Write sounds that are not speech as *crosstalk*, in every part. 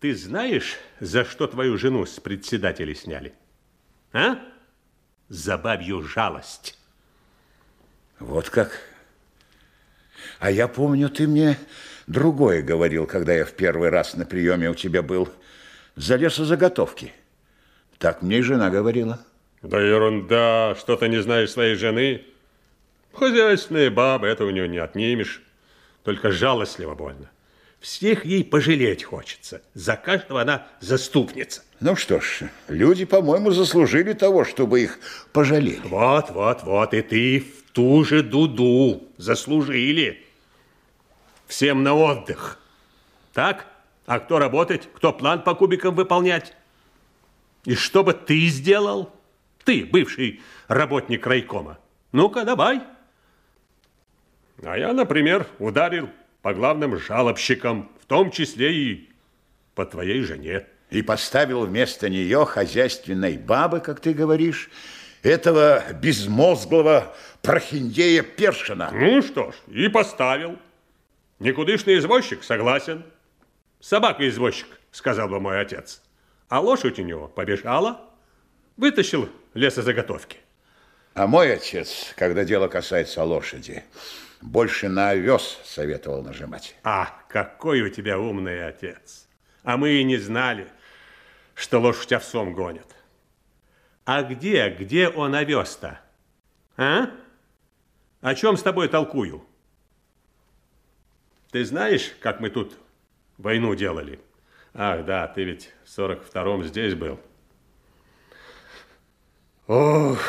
Ты знаешь, за что твою жену с председателя сняли? А? За бабью жалость. Вот как? А я помню, ты мне другое говорил, когда я в первый раз на приеме у тебя был. За лесозаготовки. Так мне и жена говорила. Да ерунда, что ты не знаешь своей жены. Хозяйственная баба, это у нее не отнимешь. Только жалостливо больно. Всех ей пожалеть хочется. За каждого она заступница. Ну что ж, люди, по-моему, заслужили того, чтобы их пожалели. Вот, вот, вот, и ты в ту же дуду заслужили. Всем на отдых. Так? А кто работать? Кто план по кубикам выполнять? И что бы ты сделал? Ты, бывший работник райкома. Ну-ка, давай. А я, например, ударил по главным жалобщикам, в том числе и по твоей жене. И поставил вместо нее хозяйственной бабы, как ты говоришь, этого безмозглого прохиндея Першина. Ну что ж, и поставил. Никудышный извозчик, согласен. Собака-извозчик, сказал бы мой отец. А лошадь у него побежала, вытащил лесозаготовки. А мой отец, когда дело касается лошади, больше на овес советовал нажимать. А, какой у тебя умный отец. А мы и не знали, что лошадь овсом гонит. А где, где он овес-то? А? О чем с тобой толкую? Ты знаешь, как мы тут войну делали? Ах, да, ты ведь в 42-м здесь был. Ох,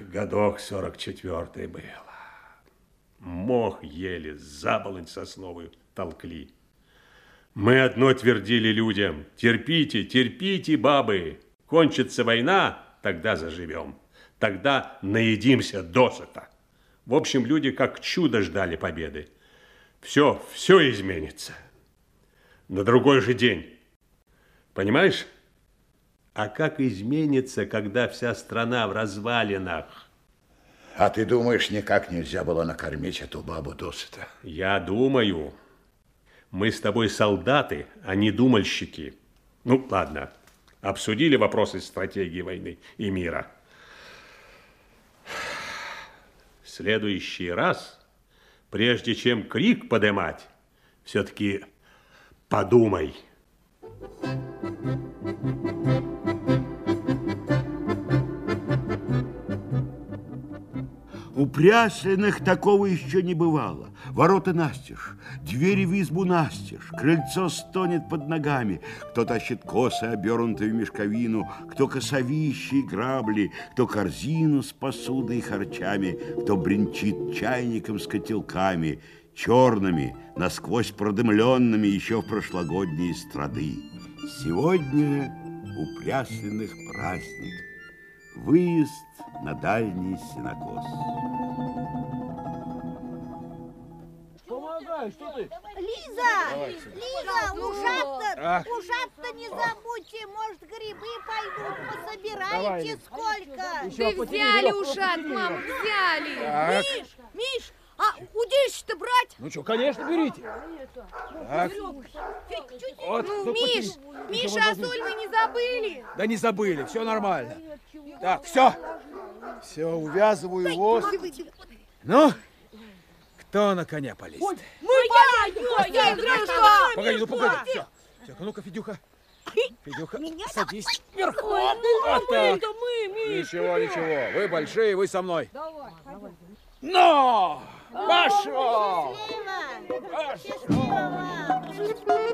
годок 44-й был. Мох ели, заболонь сосновую толкли. Мы одно твердили людям. Терпите, терпите, бабы. Кончится война, тогда заживем. Тогда наедимся досыта. В общем, люди как чудо ждали победы. Все, все изменится. На другой же день. Понимаешь? А как изменится, когда вся страна в развалинах? А ты думаешь, никак нельзя было накормить эту бабу досыта? Я думаю. Мы с тобой солдаты, а не думальщики. Ну, ладно. Обсудили вопросы стратегии войны и мира. В следующий раз, прежде чем крик подымать, все-таки подумай. Thank you. У Пряслиных такого еще не бывало. Ворота настежь, двери в избу настежь, крыльцо стонет под ногами. Кто тащит косы, обернутые в мешковину, кто косовищи и грабли, кто корзину с посудой и харчами, кто бренчит чайником с котелками, черными, насквозь продымленными еще в прошлогодние страды. Сегодня у Пряслиных праздник. Выезд на дальний сенокос. Помогай, что ты? Лиза! Лиза, ушат-то, ушат-то не забудьте, может, грибы пойдут, пособираете сколько. Да взяли ушат, мам, взяли. Миш, Миш, а удильщик-то брать? Ну что, конечно, берите. Так. Вот, ну, Миш, Миша, а соль вы не забыли? Да не забыли, все нормально. Так, все. Все, увязываю его. Ну, кто на коня полезет? Мы я, я, я, я, Погоди, ну погоди, все. Все, ну-ка, Федюха. *laughs* Федюха, Меня садись верхом. Вот так. Мы, Ничего, ничего. Вы большие, вы со мной. Давай. Но! Пошел! Приехали.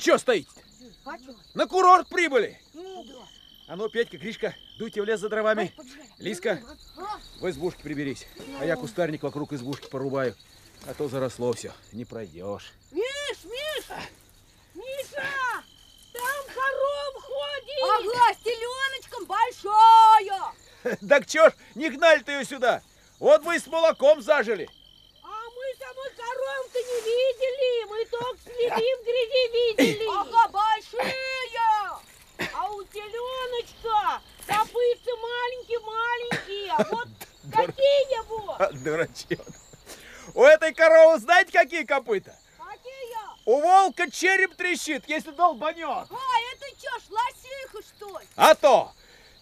Ну, что стоите На курорт прибыли. А ну, Петька, Гришка, дуйте в лес за дровами. Лиска, в избушке приберись. А я кустарник вокруг избушки порубаю. А то заросло все, не пройдешь. Миш, Миш! Миша! Там коров ходит! Ага, с теленочком! *laughs* Так чё ж не гнали-то ее сюда? Вот вы с молоком зажили. А мы самой коровки не видели, мы только следим в грязи видели. Ага, большие! А у теленочка копытца маленькие-маленькие, а вот *laughs* какие вот. *laughs* Дурачок. У этой коровы знаете, какие копыта? Какие? У волка череп трещит, если долбанет. А, это чё ж, лосиха, что ли? А то!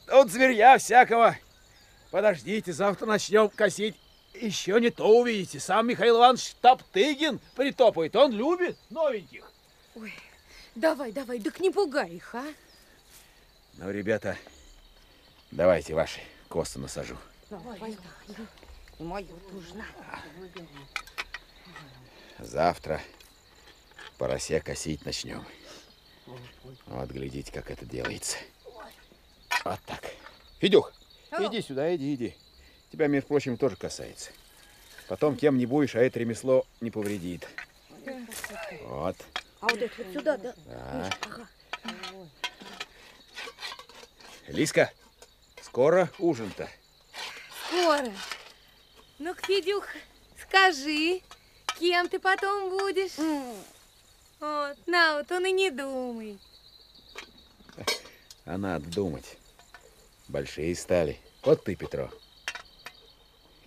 Тут зверья всякого. Подождите, завтра начнем косить. Еще не то увидите. Сам Михаил Иванович Топтыгин притопает. Он любит новеньких. Ой, давай, давай, так не пугай их, а? Ну, ребята, давайте ваши косы насажу. Мою нужна. Завтра поросе косить начнем. Вот, глядите, как это делается. Вот так. Федюх, иди сюда, иди, иди. Тебя, между прочим, тоже касается. Потом кем не будешь, а это ремесло не повредит. Вот. А вот это вот сюда, да? Да. Лиска, скоро ужин-то. Скоро. Ну-ка, Федюх, скажи, кем ты потом будешь? Вот, на вот, он и не думай. А надо думать. Большие стали. Вот ты, Петро.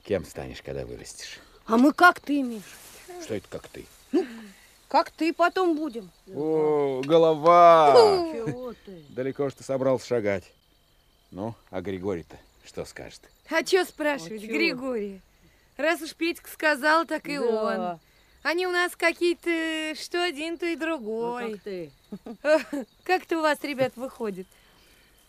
Кем станешь, когда вырастешь? А мы как ты, Миш? Что это как ты? Как ты потом будем? О, голова! Чего ты? Далеко ж ты собрался шагать. Ну, а Григорий-то что скажет? А чё спрашивать, А чё? Григорий? Раз уж Петька сказал, так и он. Они у нас какие-то, что один, то и другой. ты? *laughs* Как-то у вас, ребят, выходит.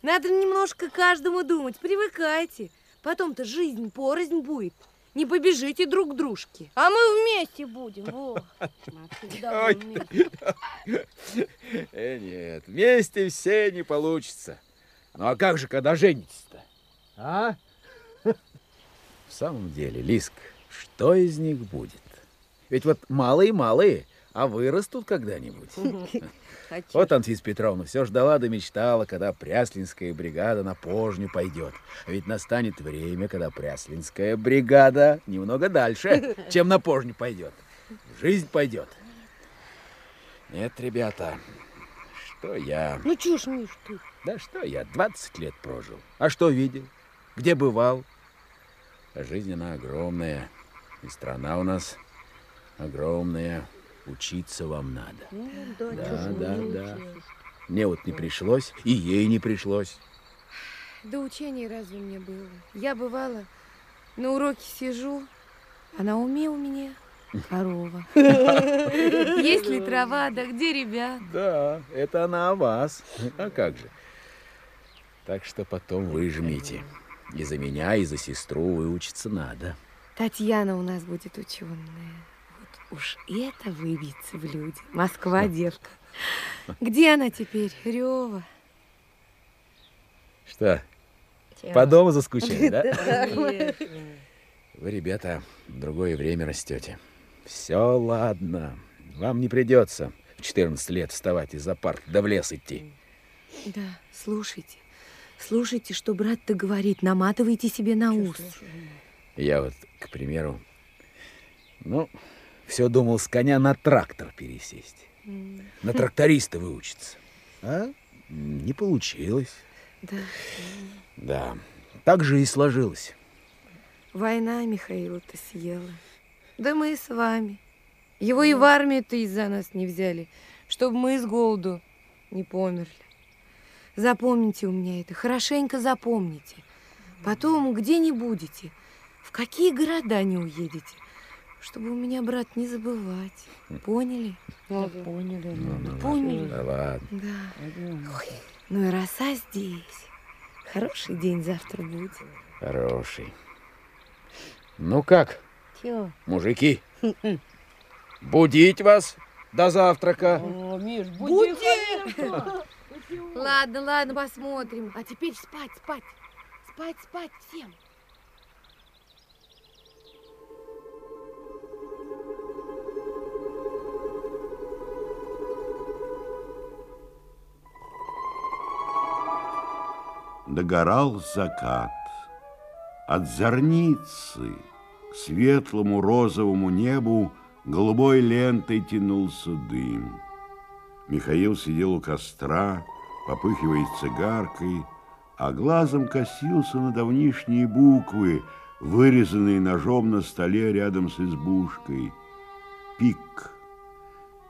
Надо немножко каждому думать, привыкайте. Потом-то жизнь порознь будет. Не побежите друг к дружке. А мы вместе будем, во. Ой. Э, нет, вместе все не получится. Ну, а как же, когда женитесь-то? А? В самом деле, Лиск, что из них будет? Ведь вот малые-малые, а вырастут когда-нибудь. Вот Анфиса Петровна все ждала да мечтала, когда Пряслинская бригада на пожню пойдет. Ведь настанет время, когда Пряслинская бригада немного дальше, чем на пожню пойдет. Жизнь пойдет. Нет, ребята, что я... Ну ж, Миш, ты? Да что я, 20 лет прожил. А что видел? Где бывал? А жизнь она огромная. И страна у нас огромная. Учиться вам надо. Ну, да, Да, да? Мне вот не пришлось, и ей не пришлось. Да учения разве мне было? Я бывала, на уроке сижу, а на уме у меня корова. *laughs* Есть ли трава, да где ребят? Да, это она о вас. А как же? Так что потом вы жмите. И за меня, и за сестру выучиться надо. Татьяна у нас будет ученая. Уж это выбьется в люди. Москва девка. Где она теперь, Рева? Что, по дому заскучали, да? *laughs* Вы, ребята, в другое время растете. Все ладно. Вам не придется в 14 лет вставать из-за парт да в лес идти. Да, слушайте. Слушайте, что брат-то говорит, наматывайте себе на ус. Я вот, к примеру, ну, все думал с коня на трактор пересесть. На тракториста выучиться. А не получилось. Да. Да, так же и сложилось. Война Михаила-то съела. Да мы и с вами. Его и в армию-то из-за нас не взяли, чтобы мы с голоду не померли. Запомните у меня это, хорошенько запомните. Потом где не будете, в какие города не уедете, чтобы у меня, брат, не забывать. Поняли? Ну, поняли. ну. Поняли? Да ладно. Да. Ой, ну и роса здесь. Хороший день завтра будет. Хороший. Ну как, Чё? мужики, будить вас до завтрака? О, Миш, буди. Ладно, ладно, посмотрим. А теперь спать, спать. Спать, спать всем. Догорал закат. От зорницы к светлому розовому небу голубой лентой тянулся дым. Михаил сидел у костра, попыхивая цигаркой, а глазом косился на давнишние буквы, вырезанные ножом на столе рядом с избушкой. Пик.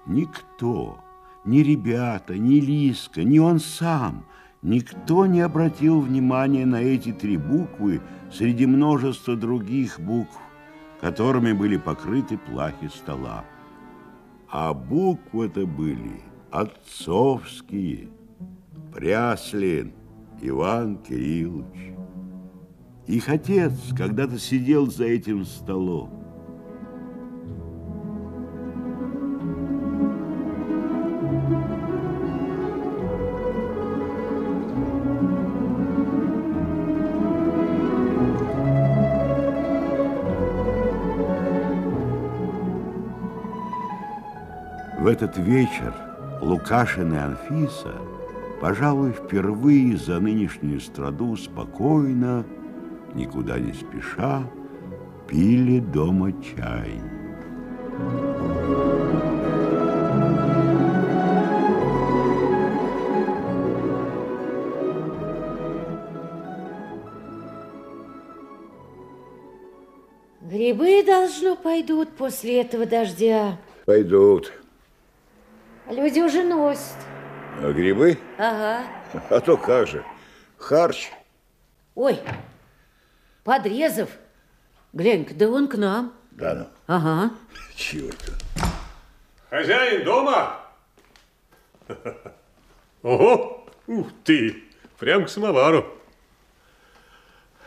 Никто, ни ребята, ни Лиска, ни он сам, никто не обратил внимания на эти три буквы среди множества других букв, которыми были покрыты плахи стола. А буквы-то были отцовские. Пряслин Иван Кириллович. Их отец когда-то сидел за этим столом. Этот вечер Лукашин и Анфиса, пожалуй, впервые за нынешнюю страду спокойно, никуда не спеша, пили дома чай. Грибы, должно, пойдут после этого дождя. Пойдут. Люди уже носят. А грибы? Ага. А то как же. Харч. Ой, Подрезов. Глянь-ка, да он к нам. Да ну. Ага. Чего это? Хозяин дома? Ого, ух ты, прям к самовару.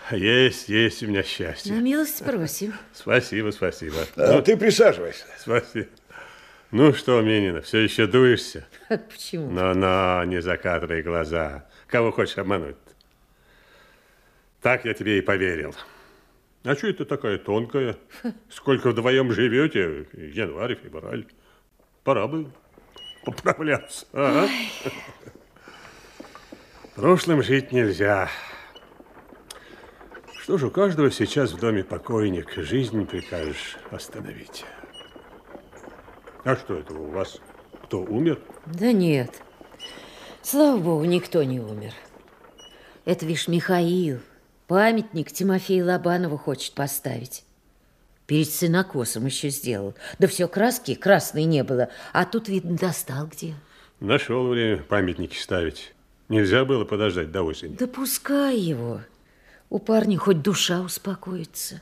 Есть, есть у меня счастье. На милость просим. Спасибо, спасибо. А, ты присаживайся. Спасибо. Ну что, Минина, все еще дуешься? *laughs* Почему? Но-но, не закатывай глаза. Кого хочешь обмануть? Так я тебе и поверил. А что это такая тонкая? *laughs* Сколько вдвоем живете? Январь, февраль. Пора бы поправляться. Ага. *laughs* Прошлым жить нельзя. Что ж, у каждого сейчас в доме покойник. Жизнь прикажешь остановить. А что это у вас? Кто, умер? Да нет. Слава богу, никто не умер. Это, видишь, Михаил. Памятник Тимофею Лобанову хочет поставить. Перед сынокосом еще сделал. Да все краски красной не было. А тут, видно, достал где. Нашел время памятники ставить. Нельзя было подождать до осени. Да пускай его. У парня хоть душа успокоится.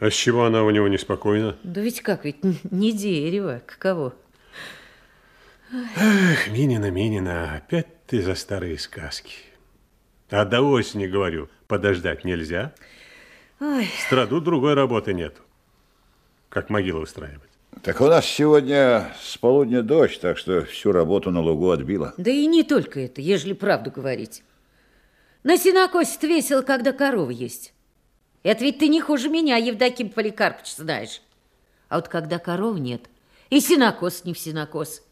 А с чего она у него неспокойна? Да ведь как, ведь не дерево, каково. Эх, Минина, Минина, опять ты за старые сказки. А до осени, говорю, подождать нельзя. Ой, Страду другой работы нету. Как могилу устраивать. Так у нас сегодня с полудня дождь, так что всю работу на лугу отбила. да и не только это, ежели правду говорить. На сенокосе весело, когда корова есть. Это ведь ты не хуже меня, Евдоким Поликарпович, знаешь. А вот когда коров нет, и сенокос не в сенокос.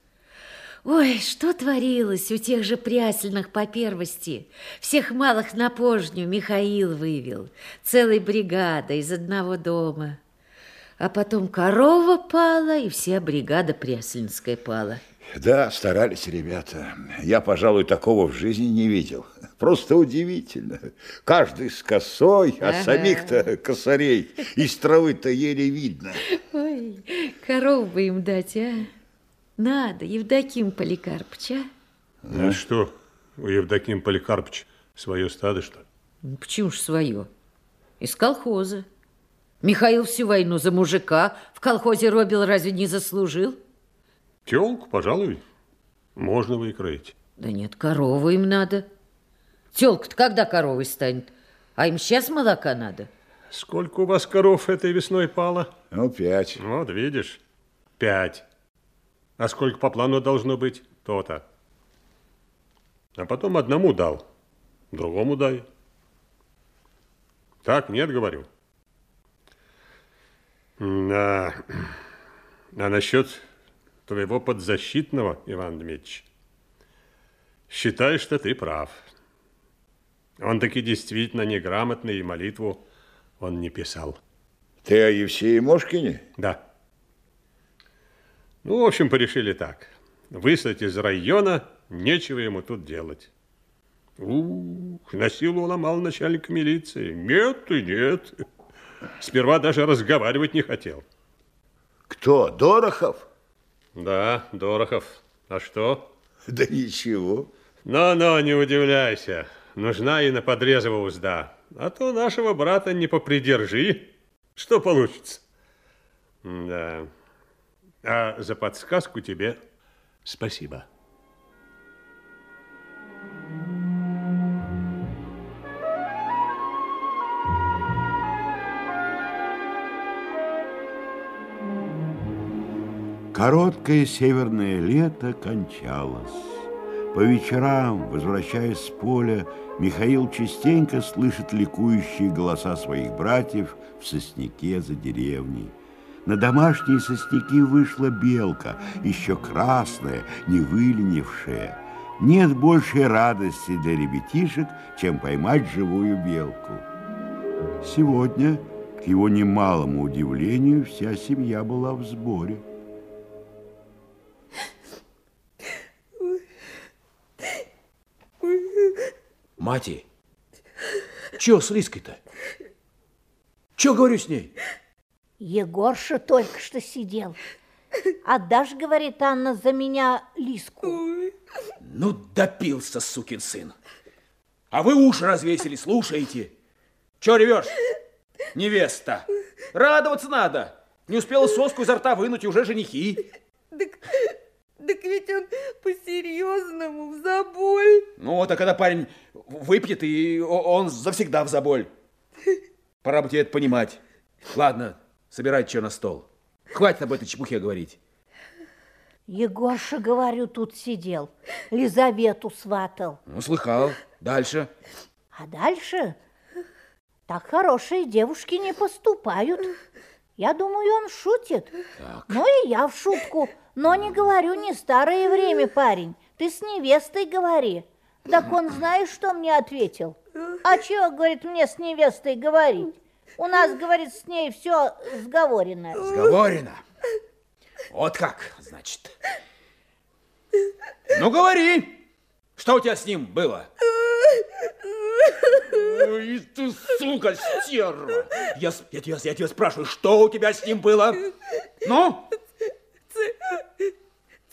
Ой, что творилось у тех же прясельных по первости. Всех малых на пожню Михаил вывел. Целой бригадой из одного дома. А потом корова пала, и вся бригада прясельнская пала. Да, старались ребята. Я, пожалуй, такого в жизни не видел. Просто удивительно. Каждый с косой, а Ага. самих-то косарей из травы-то еле видно. Ой, коров бы им дать, а? Надо, Евдоким Поликарпович, а? А что, у Евдоким Поликарпович свое стадо, что ли? Ну, Почему ж свое? Из колхоза. Михаил всю войну за мужика в колхозе робил, разве не заслужил? Телку, пожалуй, можно выкроить. Да нет, корову им надо. Телка-то когда коровой станет? А им сейчас молока надо. Сколько у вас коров этой весной пало? Ну, пять. Вот, видишь, пять. А сколько по плану должно быть? То-то. А потом одному дал, другому дай. Так, нет, говорю. А, а насчет твоего подзащитного, Иван Дмитриевич, считаю, что ты прав. Он таки действительно неграмотный и молитву он не писал. Ты о Евсее Мошкине? Да. Ну, в общем, порешили так. Выслать из района, нечего ему тут делать. Ух, на силу уломал начальник милиции. Нет и нет. Сперва даже разговаривать не хотел. Кто, Дорохов? Да, Дорохов. А что? Да ничего. Но-но, не удивляйся. Нужна и на подрезову узда. А то нашего брата не попридержи. Что получится? Да. А за подсказку тебе спасибо. Короткое северное лето кончалось. По вечерам, возвращаясь с поля, Михаил частенько слышит ликующие голоса своих братьев в сосняке за деревней. На домашние сосняки вышла белка, еще красная, не выленившая. Нет большей радости для ребятишек, чем поймать живую белку. Сегодня, к его немалому удивлению, вся семья была в сборе. Мати, чё с Лиской-то? Чё говорю с ней? Егорша только что сидел. Отдашь, говорит Анна, за меня Лиску. Ну, допился, сукин сын. А вы уши развесили, слушаете. Чё ревешь? Невеста. Радоваться надо. Не успела соску изо рта вынуть, и уже женихи. Так, так ведь он по-серьезному в заболь. Ну, вот, а когда парень выпьет, и он завсегда в заболь. Пора бы тебе это понимать. Ладно, собирай что на стол. Хватит об этой чепухе говорить. Егорша, говорю, тут сидел. Лизавету сватал. Ну, слыхал. Дальше. А дальше так хорошие девушки не поступают. Я думаю, он шутит. Ну и я в шутку. Но не говорю, не старое время, парень. Ты с невестой говори. Так он знаешь, что мне ответил? А чего, говорит, мне с невестой говорить? У нас, говорит, с ней все сговорено. Сговорено. Вот как, значит. Ну, говори. Что у тебя с ним было? Ой, ты, сука, стерва! Я, я, тебя, я тебя спрашиваю, что у тебя с ним было? Ну?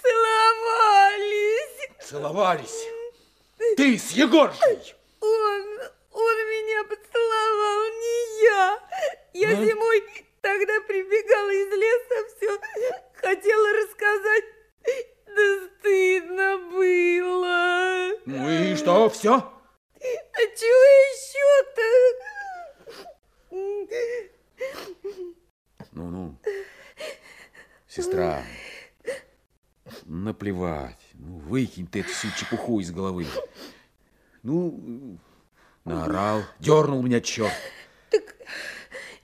Целовались. Целовались. Ты с Егоршей. Он, он меня поцеловал, не я. Я Ну? зимой тогда прибегала из леса, все хотела рассказать. Да стыдно было. Ну и что, все? А чего еще-то? Ну-ну. Сестра, наплевать. Ну, выкинь ты эту всю чепуху из головы. Ну, наорал, дернул меня черт.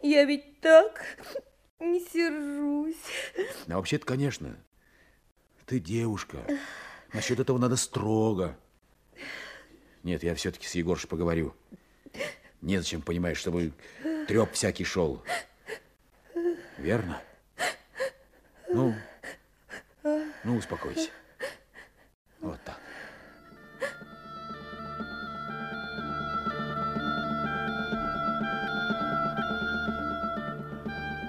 Я ведь так не сержусь. А вообще-то, конечно, ты девушка. Насчет этого надо строго. Нет, я все-таки с Егоршей поговорю. Незачем, понимаешь, чтобы треп всякий шел. Верно? Ну, ну, успокойся. Вот так.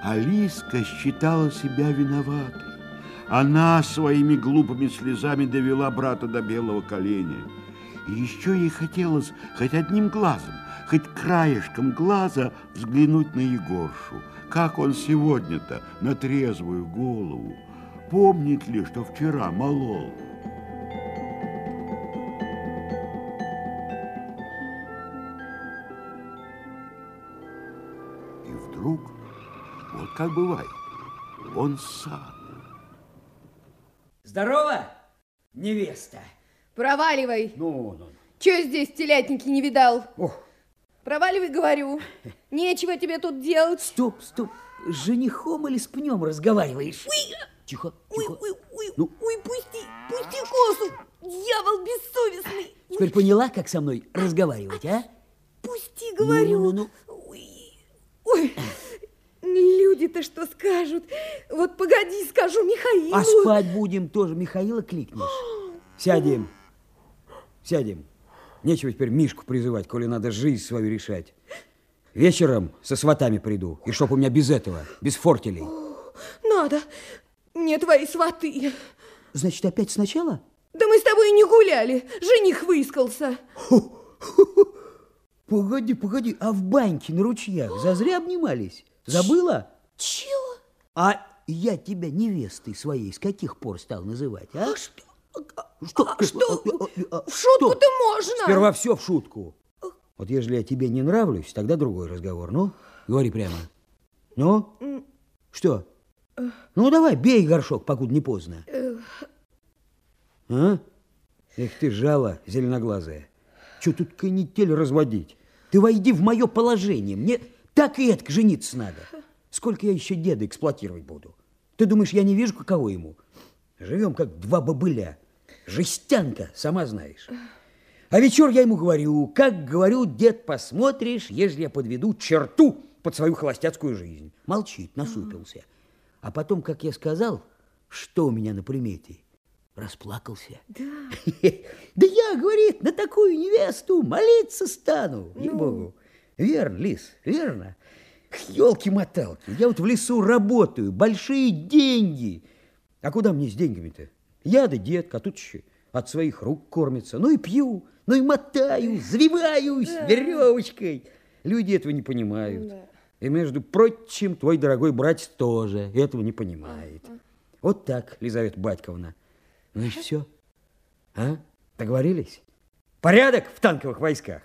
Алиска считала себя виноватой. Она своими глупыми слезами довела брата до белого коленя. И еще ей хотелось хоть одним глазом, хоть краешком глаза взглянуть на Егоршу. Как он сегодня-то на трезвую голову. Помнит ли, что вчера молол? Как бывает, он сам. Здорово, невеста. Проваливай. Ну, ну. Че здесь телятники не видал? Ох, Проваливай, говорю. *laughs* Нечего тебе тут делать. стоп, стоп. С женихом или с пнем разговариваешь? Тихо, тихо. ой, ой, Ну? ой, пусти, пусти косу. Дьявол бессовестный. Теперь поняла, как со мной разговаривать, а? Пусти, говорю. Ну, ну, Ой, люди-то что скажут? Вот погоди, скажу Михаилу. А спать будем тоже. Михаила кликнешь. Сядем. Сядем. Нечего теперь Мишку призывать, коли надо жизнь свою решать. Вечером со сватами приду. И чтоб у меня без этого, без фортелей. Надо. Мне твои сваты. Значит, опять сначала? Да мы с тобой не гуляли. Жених выискался. Погоди, погоди, а в баньке на ручьях зазря обнимались? Забыла? Чего? А я тебя невестой своей с каких пор стал называть, а? А что? Что? А что? А, В шутку-то можно. Сперва все в шутку. Вот если я тебе не нравлюсь, тогда другой разговор. Ну, говори прямо. Ну? Что? Ну, давай, бей горшок, покуда не поздно. А? Эх ты жала зеленоглазая. Че тут канитель разводить? Ты войди в мое положение. Мне так и это жениться надо. Сколько я еще деда эксплуатировать буду? Ты думаешь, я не вижу, каково ему? Живем, как два бобыля. Жестянка, сама знаешь. А вечер я ему говорю, как говорю, дед, посмотришь, если я подведу черту под свою холостяцкую жизнь. Молчит, насупился. А потом, как я сказал, что у меня на примете, расплакался. Да. *laughs* Да я, говорит, на такую невесту молиться стану. Ей-богу. Верно, Лис, верно. Елки-моталки, я вот в лесу работаю, большие деньги. А куда мне с деньгами-то? Я да детка, а тут еще от своих рук кормится. Ну и пью, ну и мотаю, завиваюсь веревочкой. Люди этого не понимают. И, между прочим, твой дорогой братец тоже этого не понимает. Вот так, Лизавета Батьковна. Ну и все. А? Договорились? Порядок в танковых войсках?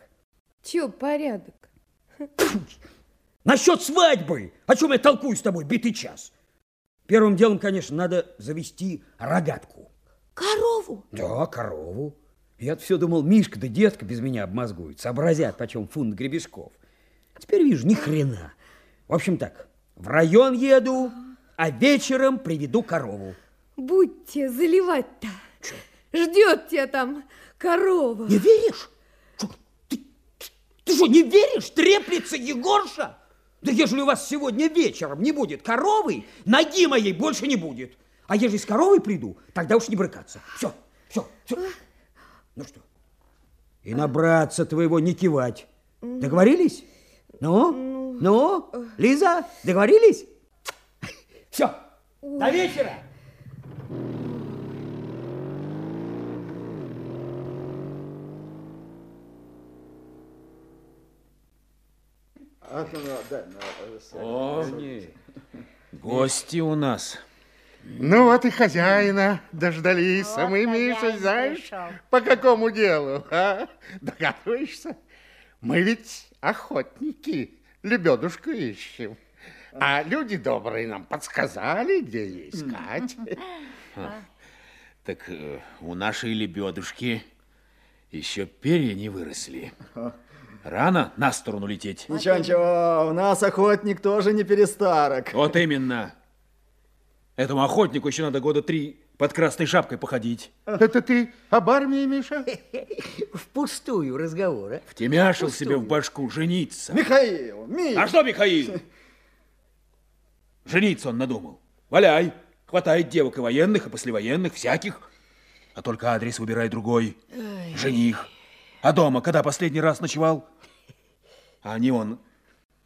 Че порядок? Насчет свадьбы! О чем я толкую с тобой битый час? Первым делом, конечно, надо завести рогатку. Корову? Да, корову. Я все думал, Мишка да детка без меня обмозгуют, сообразят, почем фунт гребешков. Теперь вижу, ни хрена. В общем так, в район еду, а вечером приведу корову. Будьте заливать-то. Ждет тебя там корова. Не веришь? Что, ты, ты что, не веришь? Треплется Егорша? Да ежели у вас сегодня вечером не будет коровы, ноги моей больше не будет. А ежели с коровой приду, тогда уж не брыкаться. Все, все, все. Ну что? И на братца твоего не кивать. Договорились? Ну? Ну? Лиза, договорились? Все, до вечера. О, гости у нас. Ну вот и хозяина дождались. а мы, Миша, знаешь, по какому делу? А? Догадываешься? Мы ведь охотники, лебедушку ищем. А люди добрые нам подсказали, где ее искать. Так э, у нашей лебедушки еще перья не выросли. Рано на сторону лететь. Ничего, ничего, у нас охотник тоже не перестарок. Вот именно. Этому охотнику еще надо года три под красной шапкой походить. Это ты об армии, Миша? *laughs* Впустую разговор, а? Втемяшил себе в башку жениться. Михаил, Миш! А что, Михаил? Жениться он надумал. Валяй. Хватает девок и военных, и послевоенных, всяких. А только адрес выбирай другой. Жених. А дома когда последний раз ночевал? А не он.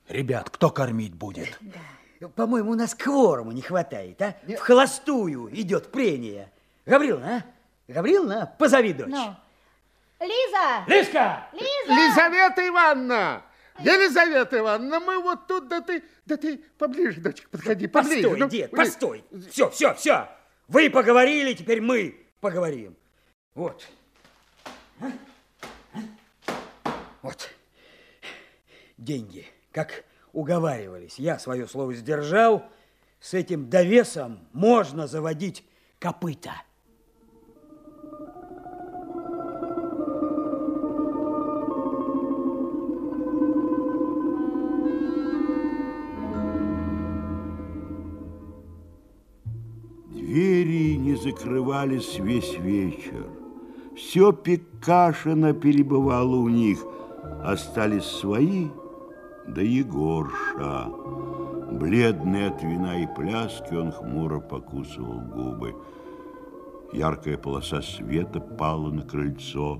Ребят, кто кормить будет? По-моему, у нас кворума не хватает, а? В холостую идет прения. Гавриловна, а? Гавриловна, позови дочь. Ну. Лиза! Лизка! Лиза! Лизавета Ивановна! Елизавета Ивановна, мы вот тут, да ты, да ты поближе, дочка, подходи, поближе. Постой, ну, дед, постой. Все, все, все. Вы поговорили, теперь мы поговорим. Вот. А? Вот. Деньги. Как уговаривались. Я свое слово сдержал. С этим довесом можно заводить копыта. Двери не закрывались весь вечер. Все Пекашина перебывало у них. Остались свои, да Егорша. Бледный от вина и пляски, он хмуро покусывал губы. Яркая полоса света пала на крыльцо.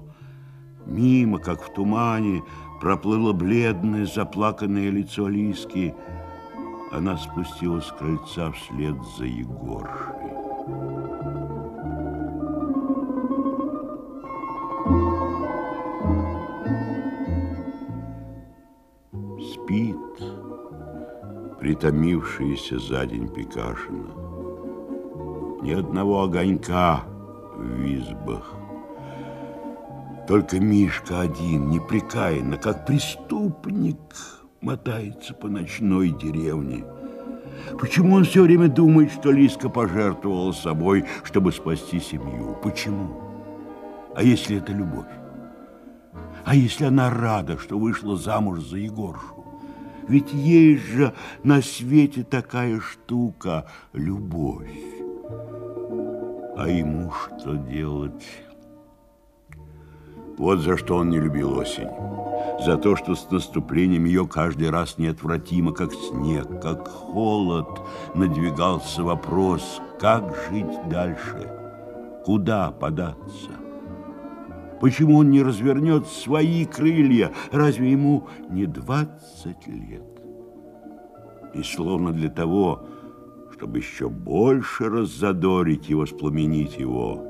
Мимо, как в тумане, проплыло бледное, заплаканное лицо Лиски. Она спустилась с крыльца вслед за Егоршей. Притомившаяся за день Пикашина. Ни одного огонька в избах. Только Мишка один, непрекаянно, как преступник, мотается по ночной деревне. Почему он все время думает, что Лиска пожертвовала собой, чтобы спасти семью? Почему? А если это любовь? А если она рада, что вышла замуж за Егоршу? Ведь есть же на свете такая штука – любовь. А ему что делать? Вот за что он не любил осень. За то, что с наступлением ее каждый раз неотвратимо, как снег, как холод, надвигался вопрос, как жить дальше, куда податься. Почему он не развернет свои крылья? Разве ему не двадцать лет? И словно для того, чтобы еще больше раззадорить и воспламенить его,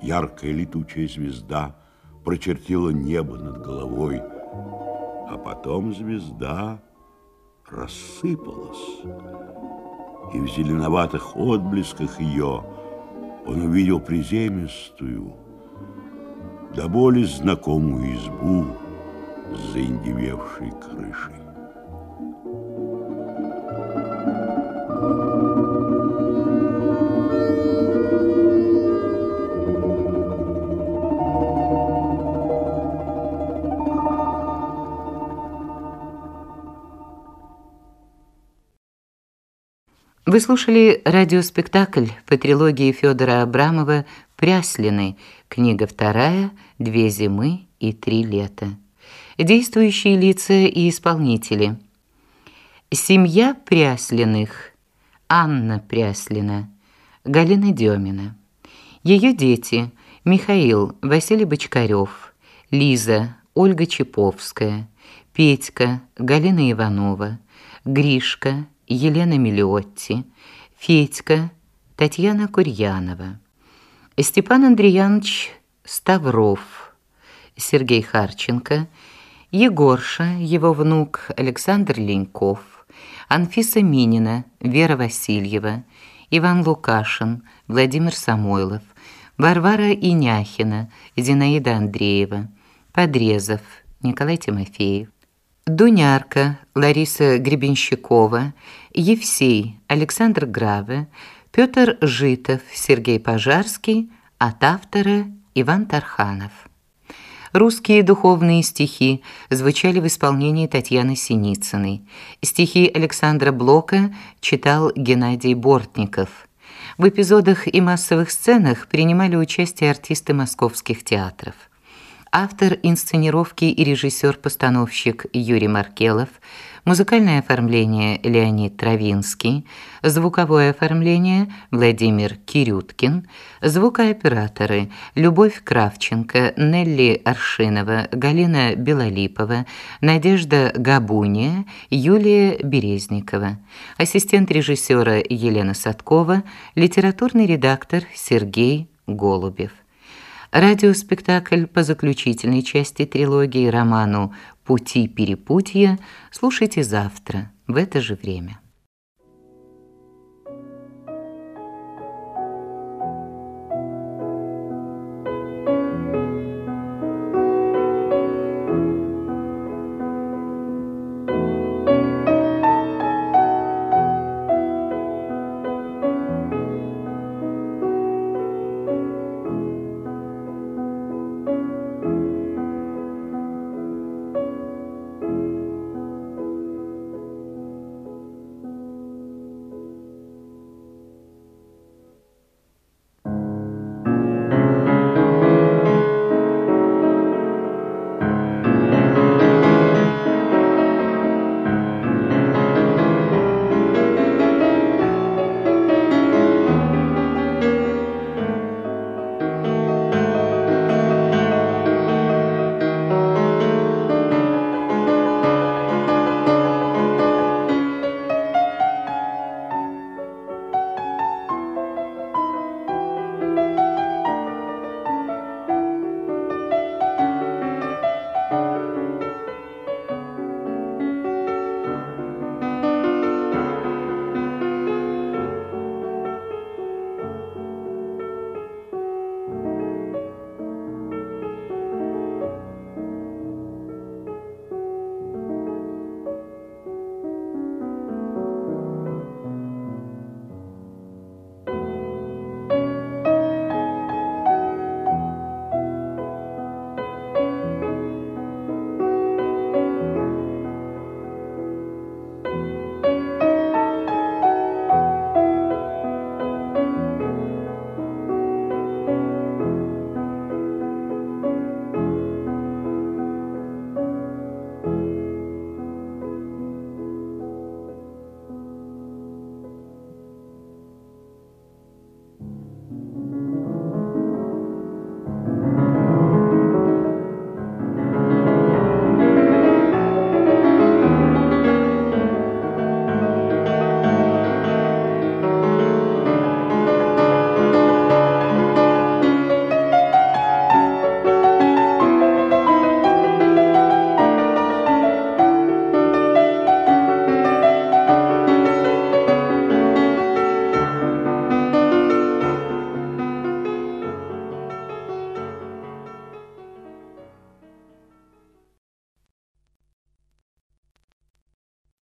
яркая летучая звезда прочертила небо над головой, а потом звезда рассыпалась, и в зеленоватых отблесках ее он увидел приземистую, до боли знакомую избу с заиндевевшей крышей. Вы слушали радиоспектакль по трилогии Федора Абрамова «Пряслины», книга вторая, «Две зимы и три лета». Действующие лица и исполнители. Семья Пряслиных. Анна Пряслина. Галина Демина. Ее дети Михаил Василий Бочкарев, Лиза Ольга Чеповская, Петька Галина Иванова, Гришка Елена Миллиотти, Федька, Татьяна Курьянова, Степан Андреянович Ставров, Сергей Харченко, Егорша, его внук Александр Леньков, Анфиса Минина, Вера Васильева, Иван Лукашин, Владимир Самойлов, Варвара Иняхина, Зинаида Андреева, Подрезов, Николай Тимофеев, Дунярка, Лариса Гребенщикова, Евсей, Александр Граве, Петр Житов, Сергей Пожарский, от автора Иван Тарханов. Русские духовные стихи звучали в исполнении Татьяны Синицыной. Стихи Александра Блока читал Геннадий Бортников. В эпизодах и массовых сценах принимали участие артисты московских театров автор инсценировки и режиссер-постановщик Юрий Маркелов, музыкальное оформление Леонид Травинский, звуковое оформление Владимир Кирюткин, звукооператоры Любовь Кравченко, Нелли Аршинова, Галина Белолипова, Надежда Габуния, Юлия Березникова, ассистент режиссера Елена Садкова, литературный редактор Сергей Голубев. Радиоспектакль по заключительной части трилогии роману «Пути перепутья» слушайте завтра в это же время.